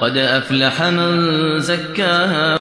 قد أفلح من زكاها